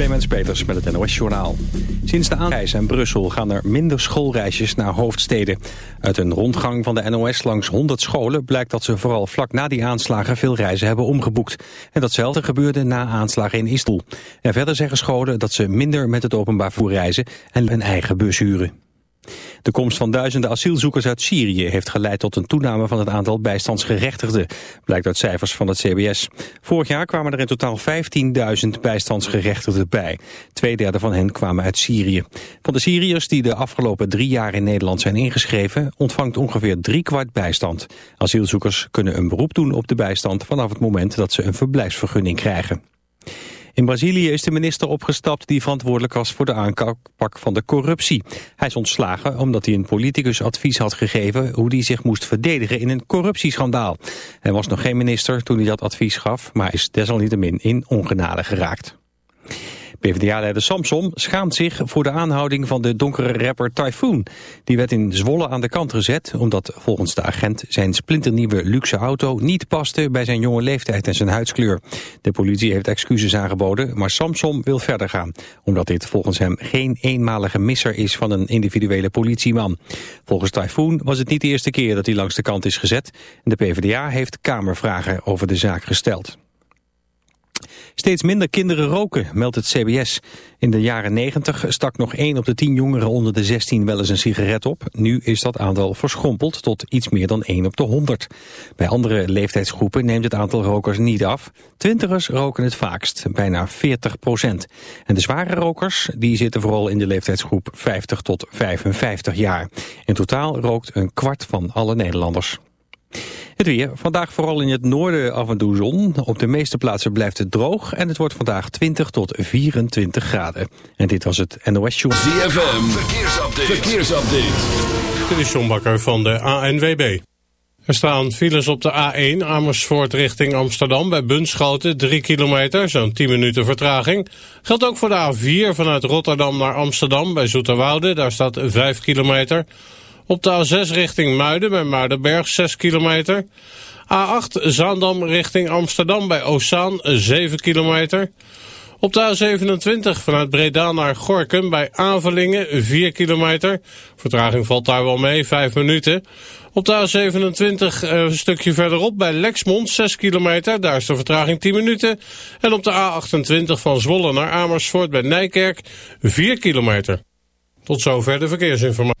Clemens Peters met het NOS Journaal. Sinds de aanreis in Brussel gaan er minder schoolreisjes naar hoofdsteden. Uit een rondgang van de NOS langs 100 scholen blijkt dat ze vooral vlak na die aanslagen veel reizen hebben omgeboekt. En datzelfde gebeurde na aanslagen in Istanbul. En verder zeggen scholen dat ze minder met het openbaar vervoer reizen en een eigen bus huren. De komst van duizenden asielzoekers uit Syrië heeft geleid tot een toename van het aantal bijstandsgerechtigden, blijkt uit cijfers van het CBS. Vorig jaar kwamen er in totaal 15.000 bijstandsgerechtigden bij. Tweederde van hen kwamen uit Syrië. Van de Syriërs die de afgelopen drie jaar in Nederland zijn ingeschreven, ontvangt ongeveer driekwart bijstand. Asielzoekers kunnen een beroep doen op de bijstand vanaf het moment dat ze een verblijfsvergunning krijgen. In Brazilië is de minister opgestapt die verantwoordelijk was voor de aanpak van de corruptie. Hij is ontslagen omdat hij een politicus advies had gegeven hoe hij zich moest verdedigen in een corruptieschandaal. Hij was nog geen minister toen hij dat advies gaf, maar is desalniettemin in ongenade geraakt. PvdA-leider Samson schaamt zich voor de aanhouding van de donkere rapper Typhoon. Die werd in Zwolle aan de kant gezet omdat volgens de agent zijn splinternieuwe luxe auto niet paste bij zijn jonge leeftijd en zijn huidskleur. De politie heeft excuses aangeboden, maar Samson wil verder gaan. Omdat dit volgens hem geen eenmalige misser is van een individuele politieman. Volgens Typhoon was het niet de eerste keer dat hij langs de kant is gezet. De PvdA heeft kamervragen over de zaak gesteld. Steeds minder kinderen roken, meldt het CBS. In de jaren 90 stak nog 1 op de 10 jongeren onder de 16 wel eens een sigaret op. Nu is dat aantal verschrompeld tot iets meer dan 1 op de 100. Bij andere leeftijdsgroepen neemt het aantal rokers niet af. Twintigers roken het vaakst, bijna 40 procent. En de zware rokers die zitten vooral in de leeftijdsgroep 50 tot 55 jaar. In totaal rookt een kwart van alle Nederlanders. Het weer. Vandaag vooral in het noorden af en toe zon. Op de meeste plaatsen blijft het droog. En het wordt vandaag 20 tot 24 graden. En dit was het NOS Show. ZFM. Verkeersupdate. Verkeersupdate. Dit is John Bakker van de ANWB. Er staan files op de A1 Amersfoort richting Amsterdam bij Bunschoten 3 kilometer, zo'n 10 minuten vertraging. Geldt ook voor de A4 vanuit Rotterdam naar Amsterdam bij Zoeterwoude, daar staat 5 kilometer. Op de A6 richting Muiden bij Muidenberg 6 kilometer. A8 Zaandam richting Amsterdam bij Oostzaan 7 kilometer. Op de A27 vanuit Breda naar Gorkum bij Avelingen 4 kilometer. Vertraging valt daar wel mee, 5 minuten. Op de A27 eh, een stukje verderop bij Lexmond 6 kilometer. Daar is de vertraging 10 minuten. En op de A28 van Zwolle naar Amersfoort bij Nijkerk 4 kilometer. Tot zover de verkeersinformatie.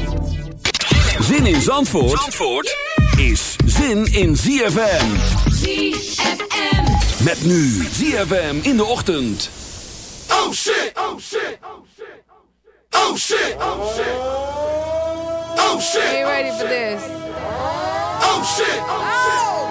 Zin in Zandvoort, Zandvoort is zin in ZFM. ZFM. Met nu ZFM in de ochtend. Oh shit! Oh shit! Oh shit! Oh shit! Oh shit! Oh shit! Are you ready for this? Oh shit! Oh! It's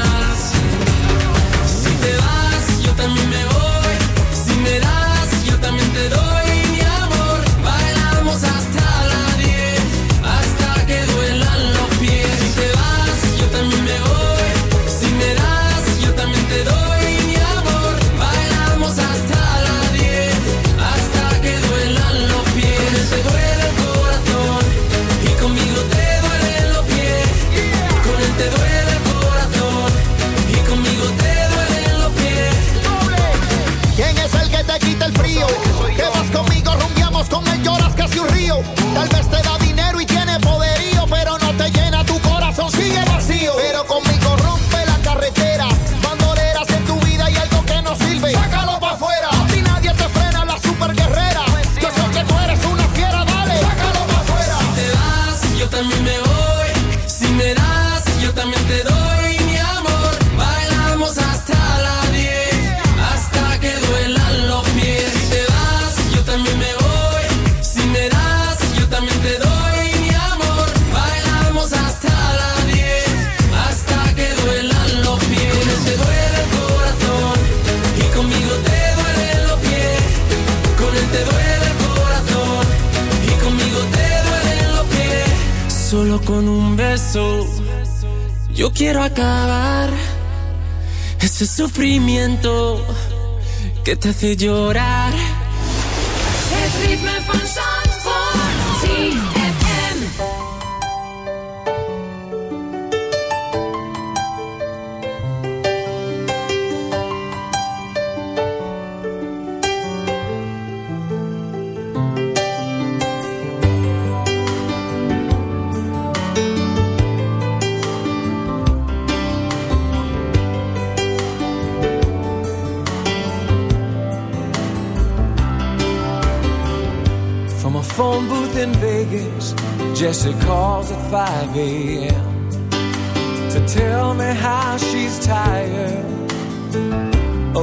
que te hace llorar.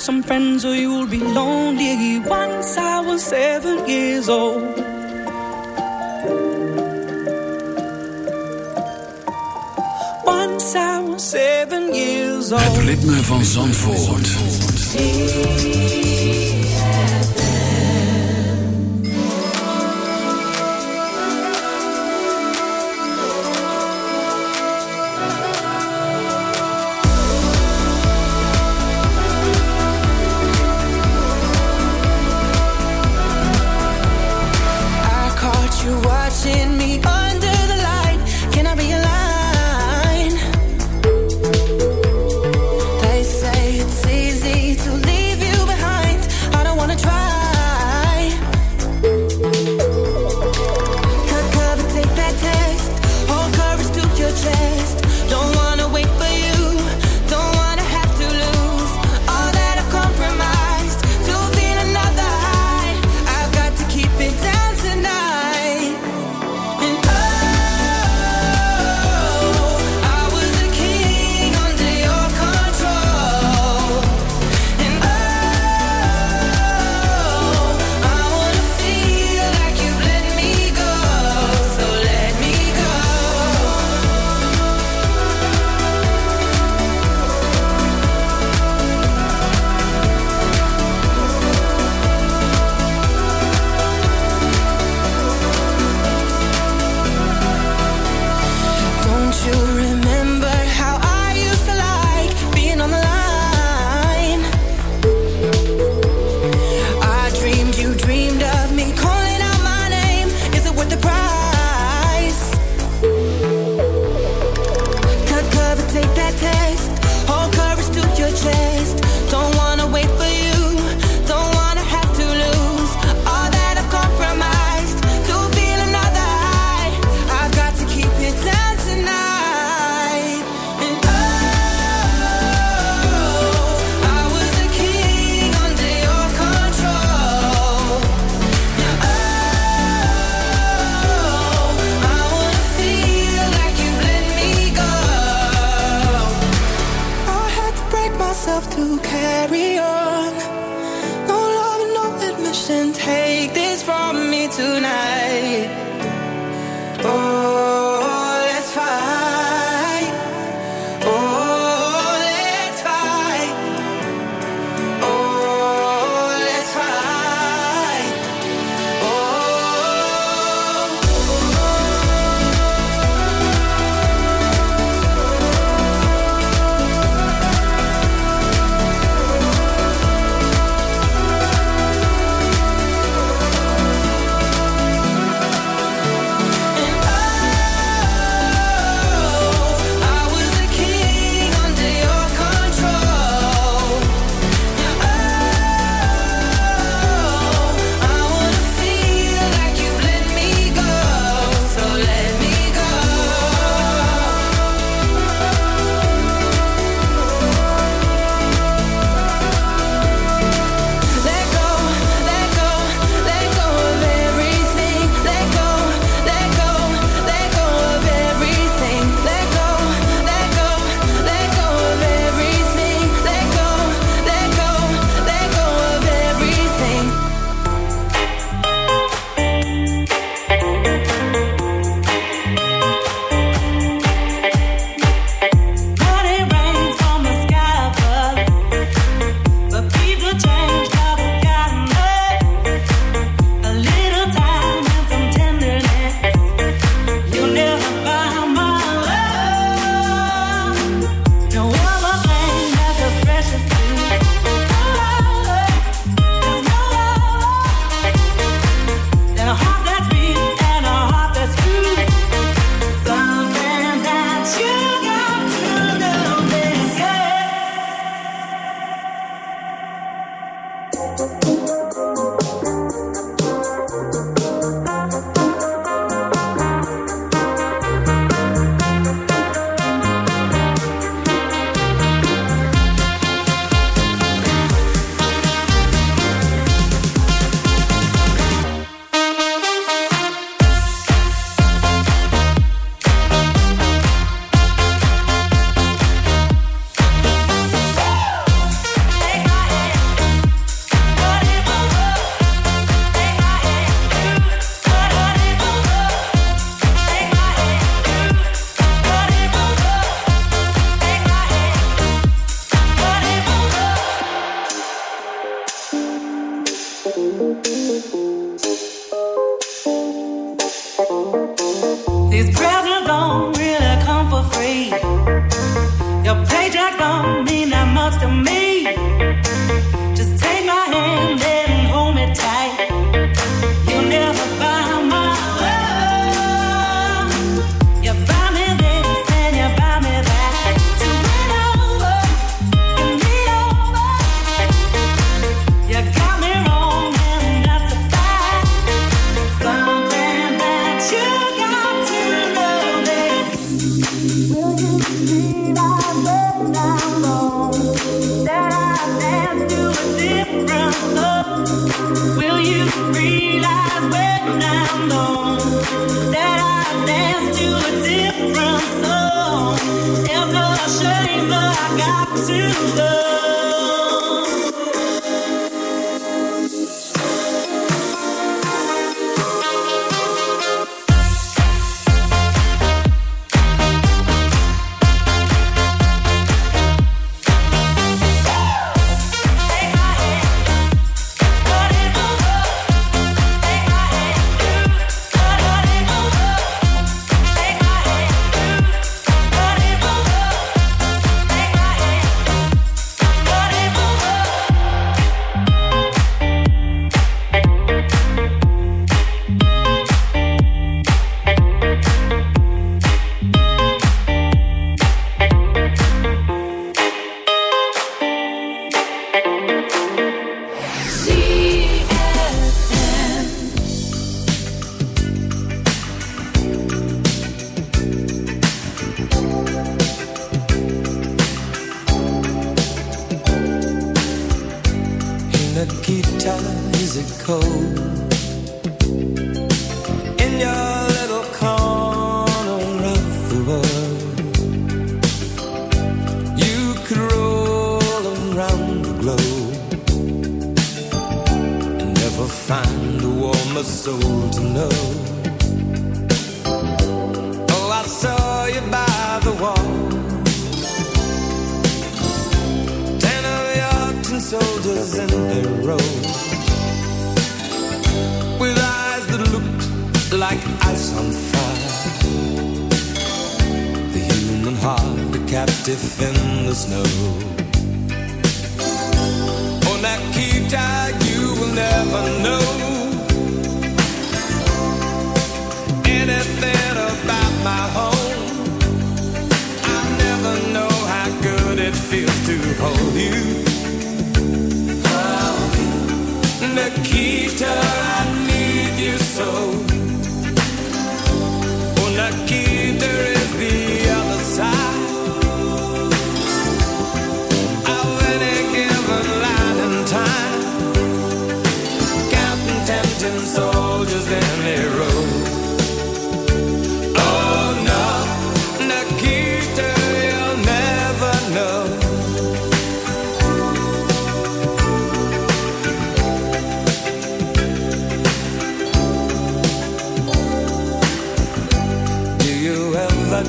some friends or you'll be lonely. Once I was seven years old. Once I was seven years old. Het ritme van Zandvoort. I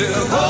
to hold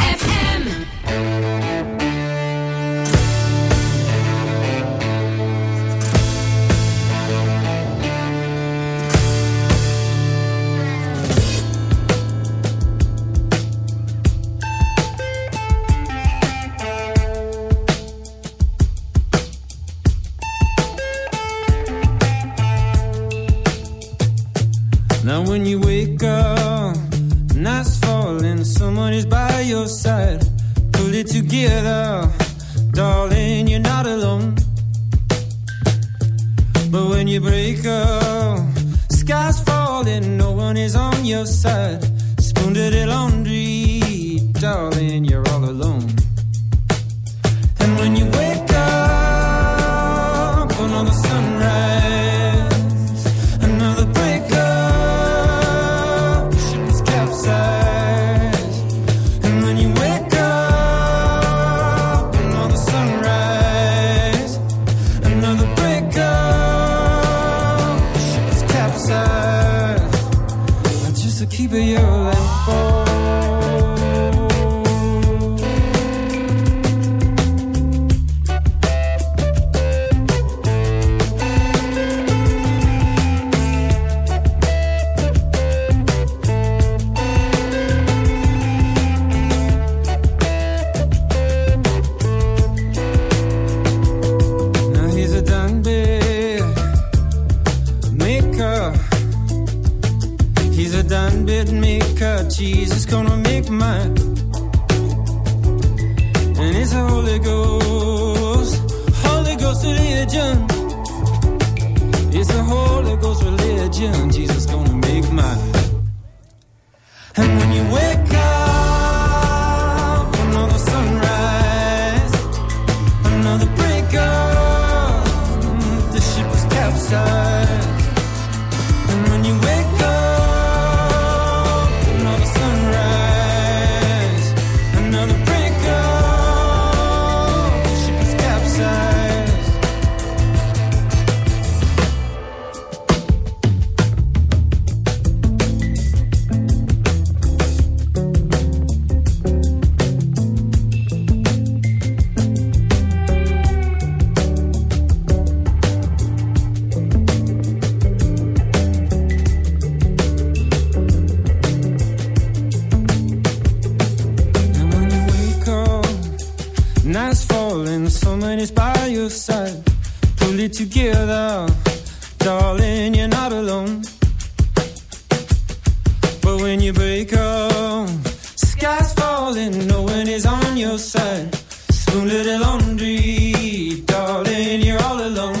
night's falling, someone is by your side. Pull it together, darling, you're not alone. But when you break up, sky's falling, no one is on your side. Spoon little laundry, darling, you're all alone.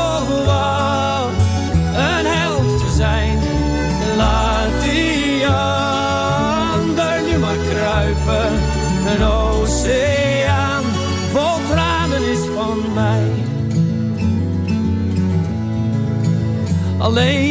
Alleen